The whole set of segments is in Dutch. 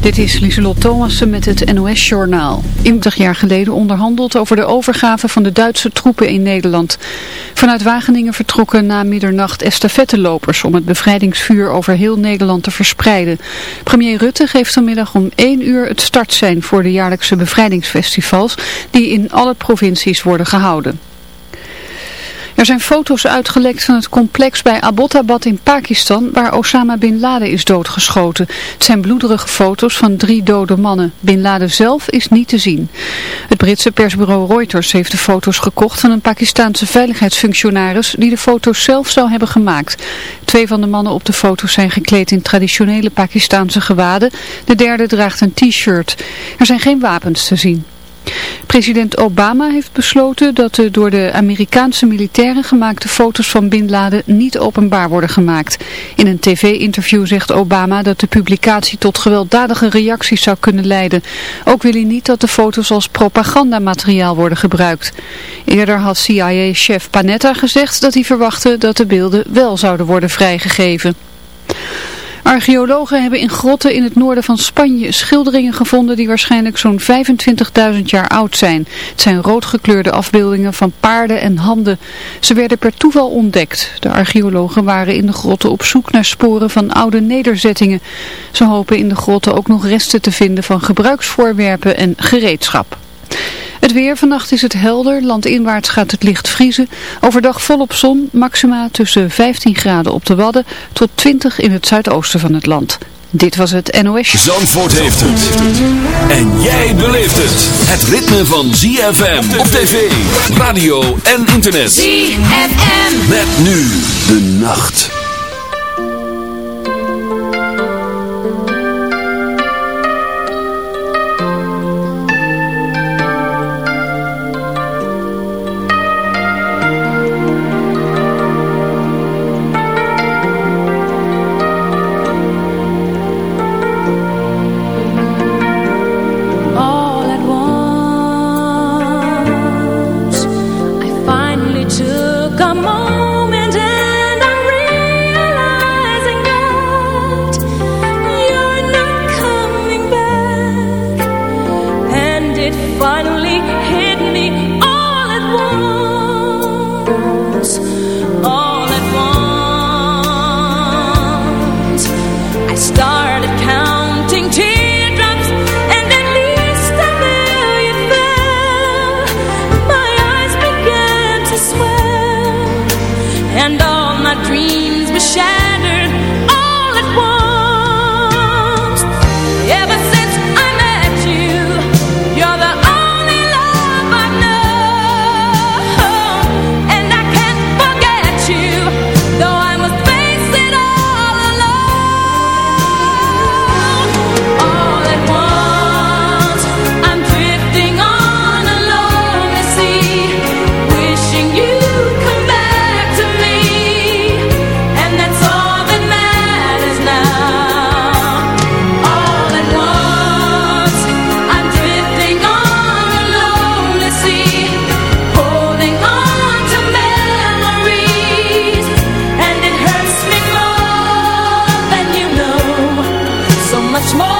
Dit is Lieselot Thomassen met het NOS-journaal. 20 jaar geleden onderhandeld over de overgave van de Duitse troepen in Nederland. Vanuit Wageningen vertrokken na middernacht estafettelopers om het bevrijdingsvuur over heel Nederland te verspreiden. Premier Rutte geeft vanmiddag om 1 uur het startsein voor de jaarlijkse bevrijdingsfestivals die in alle provincies worden gehouden. Er zijn foto's uitgelekt van het complex bij Abbottabad in Pakistan waar Osama Bin Laden is doodgeschoten. Het zijn bloederige foto's van drie dode mannen. Bin Laden zelf is niet te zien. Het Britse persbureau Reuters heeft de foto's gekocht van een Pakistaanse veiligheidsfunctionaris die de foto's zelf zou hebben gemaakt. Twee van de mannen op de foto's zijn gekleed in traditionele Pakistaanse gewaden. De derde draagt een t-shirt. Er zijn geen wapens te zien. President Obama heeft besloten dat de door de Amerikaanse militairen gemaakte foto's van Bin Laden niet openbaar worden gemaakt. In een tv-interview zegt Obama dat de publicatie tot gewelddadige reacties zou kunnen leiden. Ook wil hij niet dat de foto's als propagandamateriaal worden gebruikt. Eerder had CIA-chef Panetta gezegd dat hij verwachtte dat de beelden wel zouden worden vrijgegeven. Archeologen hebben in grotten in het noorden van Spanje schilderingen gevonden die waarschijnlijk zo'n 25.000 jaar oud zijn. Het zijn roodgekleurde afbeeldingen van paarden en handen. Ze werden per toeval ontdekt. De archeologen waren in de grotten op zoek naar sporen van oude nederzettingen. Ze hopen in de grotten ook nog resten te vinden van gebruiksvoorwerpen en gereedschap. Het weer, vannacht is het helder, landinwaarts gaat het licht vriezen. Overdag volop zon, maxima tussen 15 graden op de Wadden tot 20 in het zuidoosten van het land. Dit was het NOS. Zandvoort heeft het. En jij beleeft het. Het ritme van ZFM op tv, radio en internet. ZFM. Met nu de nacht. small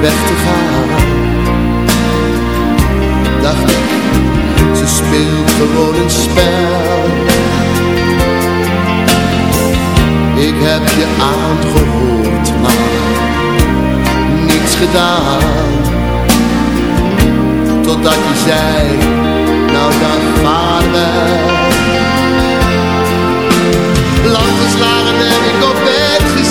Weg te gaan. Dacht ik, ze speelt gewoon een spel. Ik heb je aangehoord, maar niets gedaan. Totdat je zei, nou dan vaarwel Lang geslagen heb ik op bed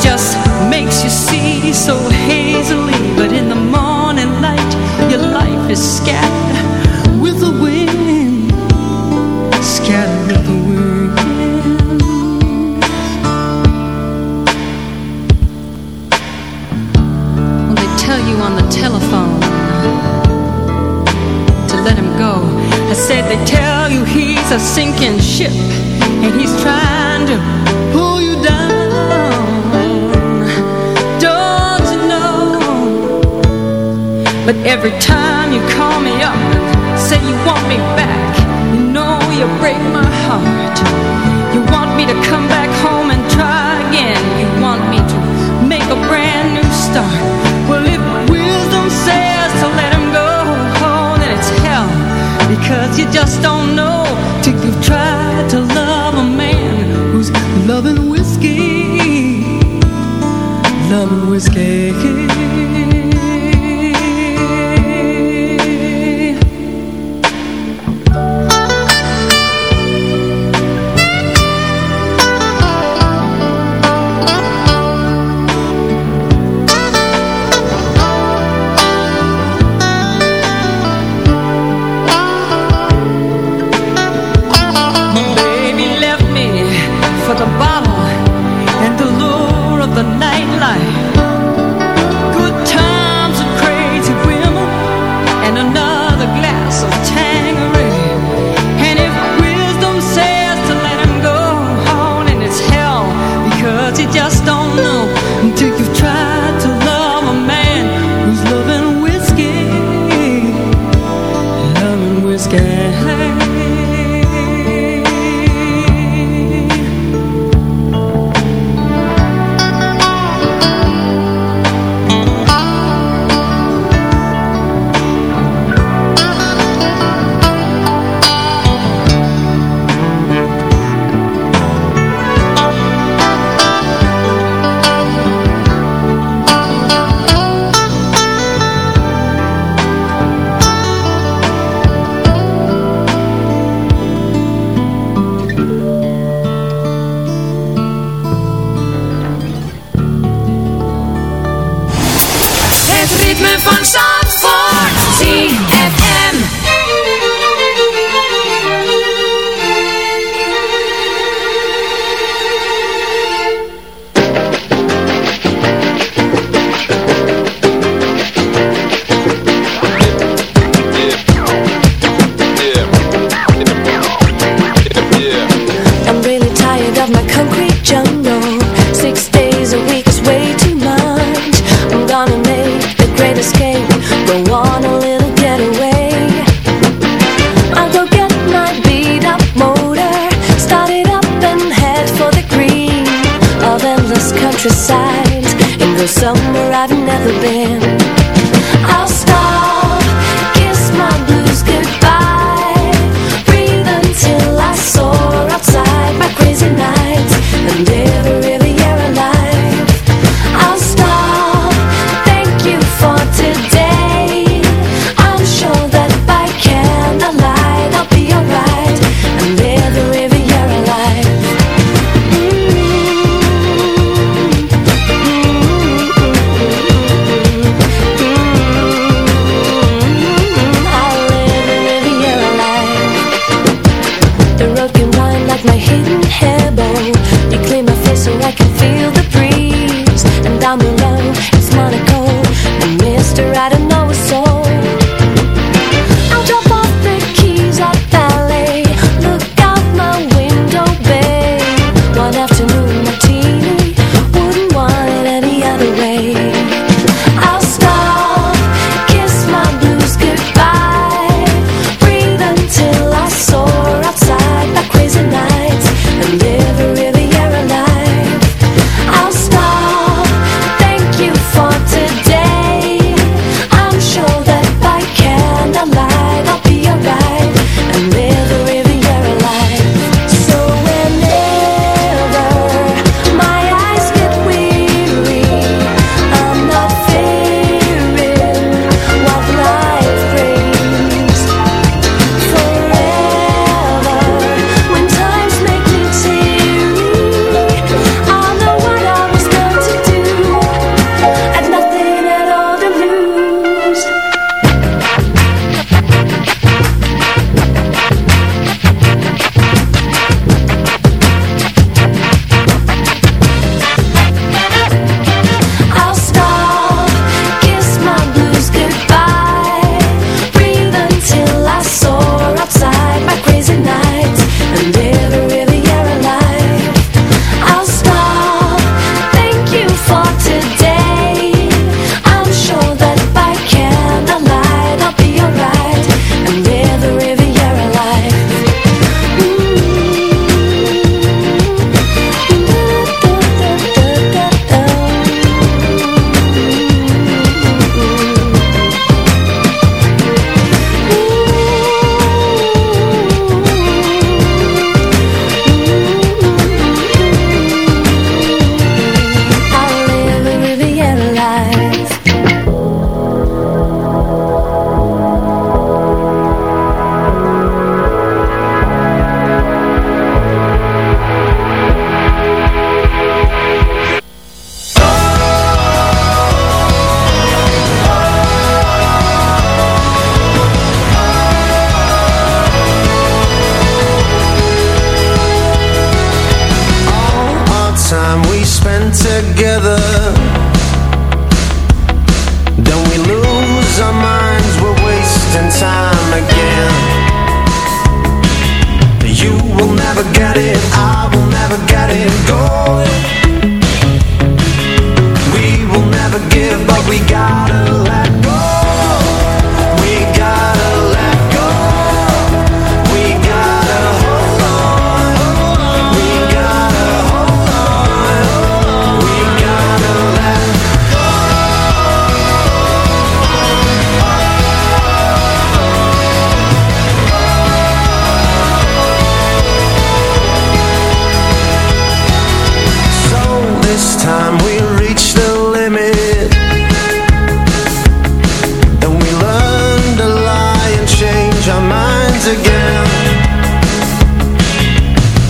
Just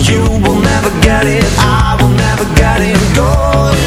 You will never get it, I will never get it. Going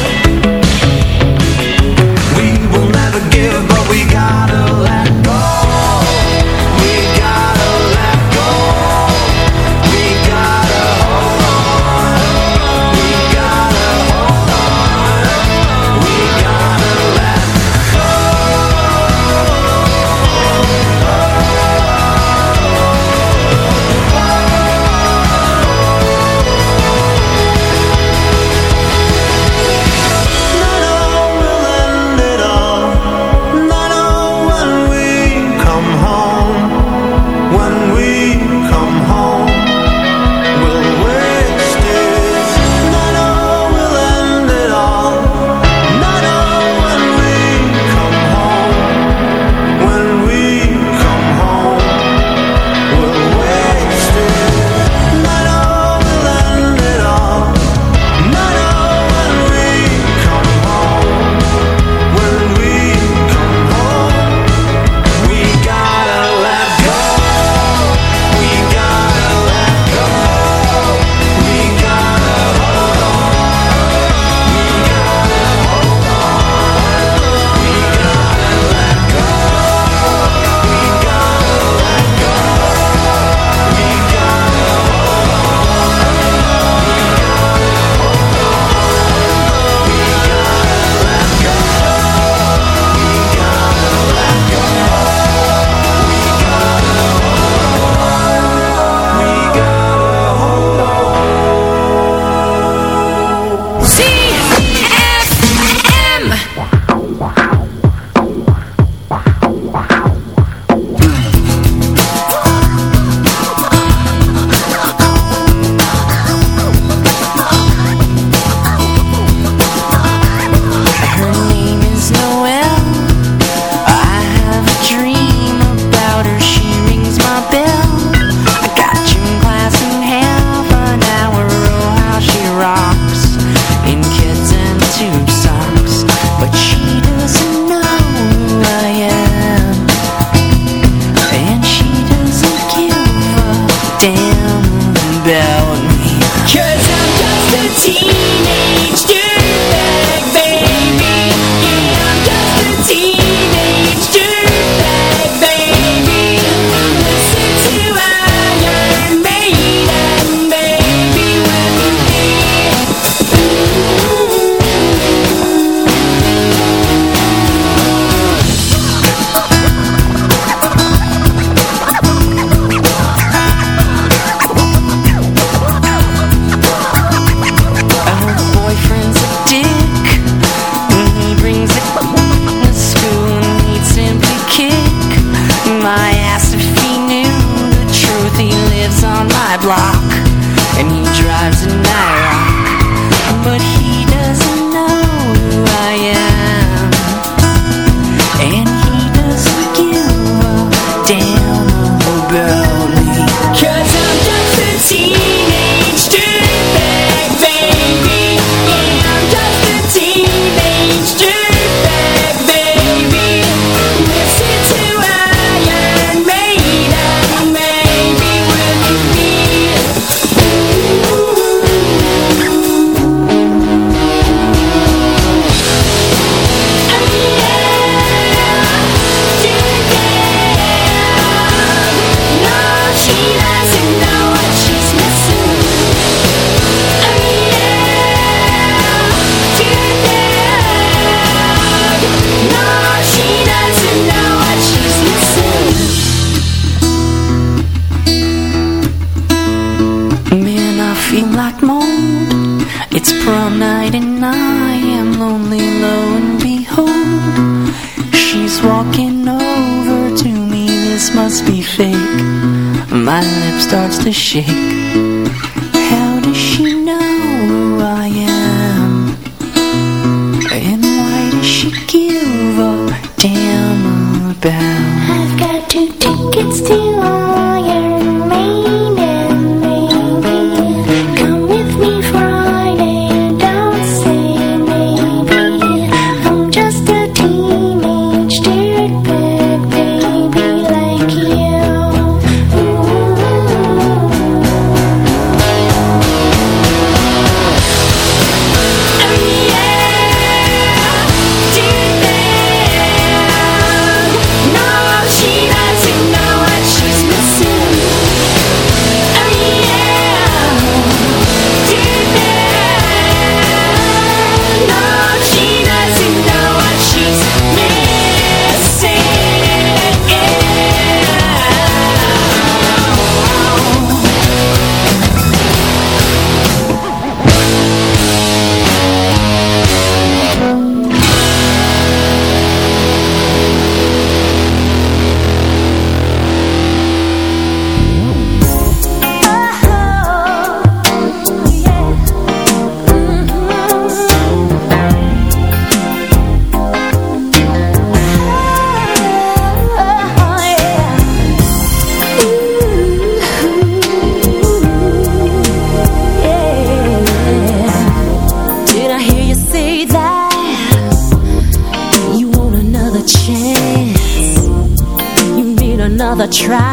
try.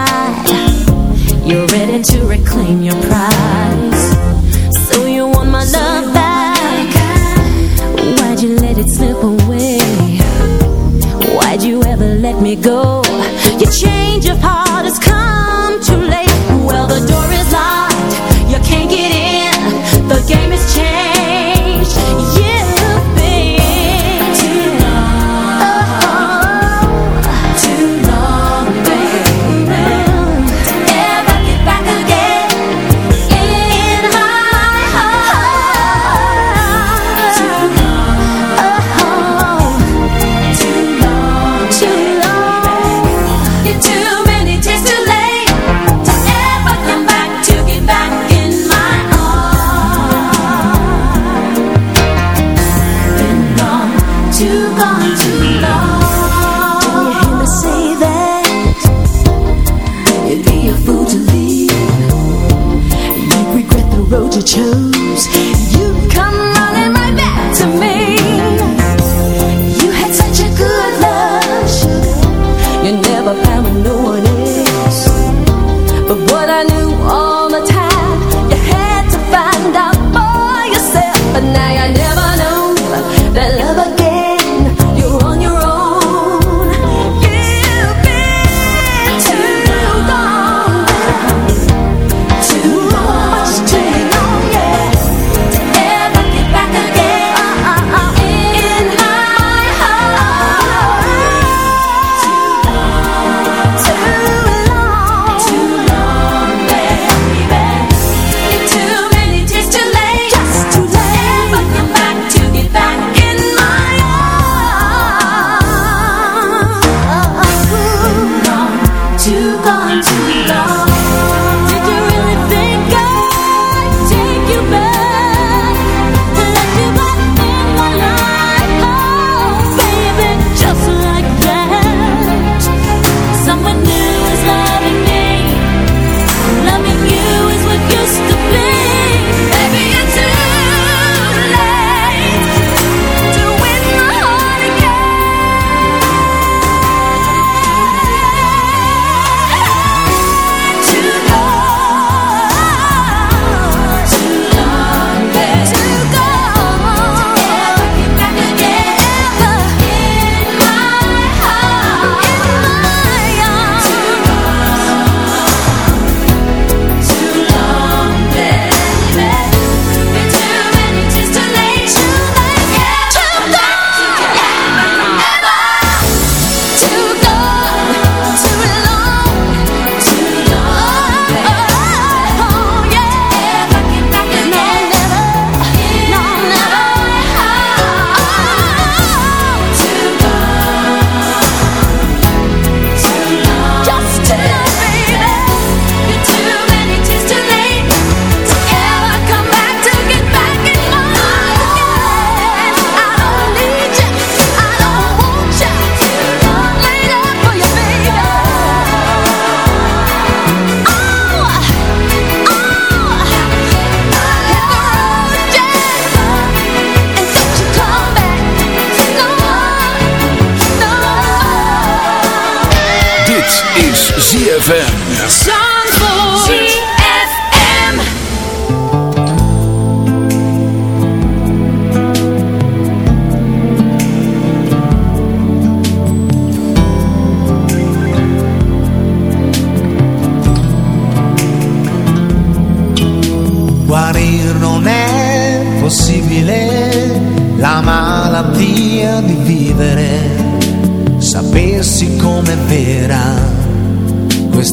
Oh. are.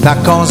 Questa cosa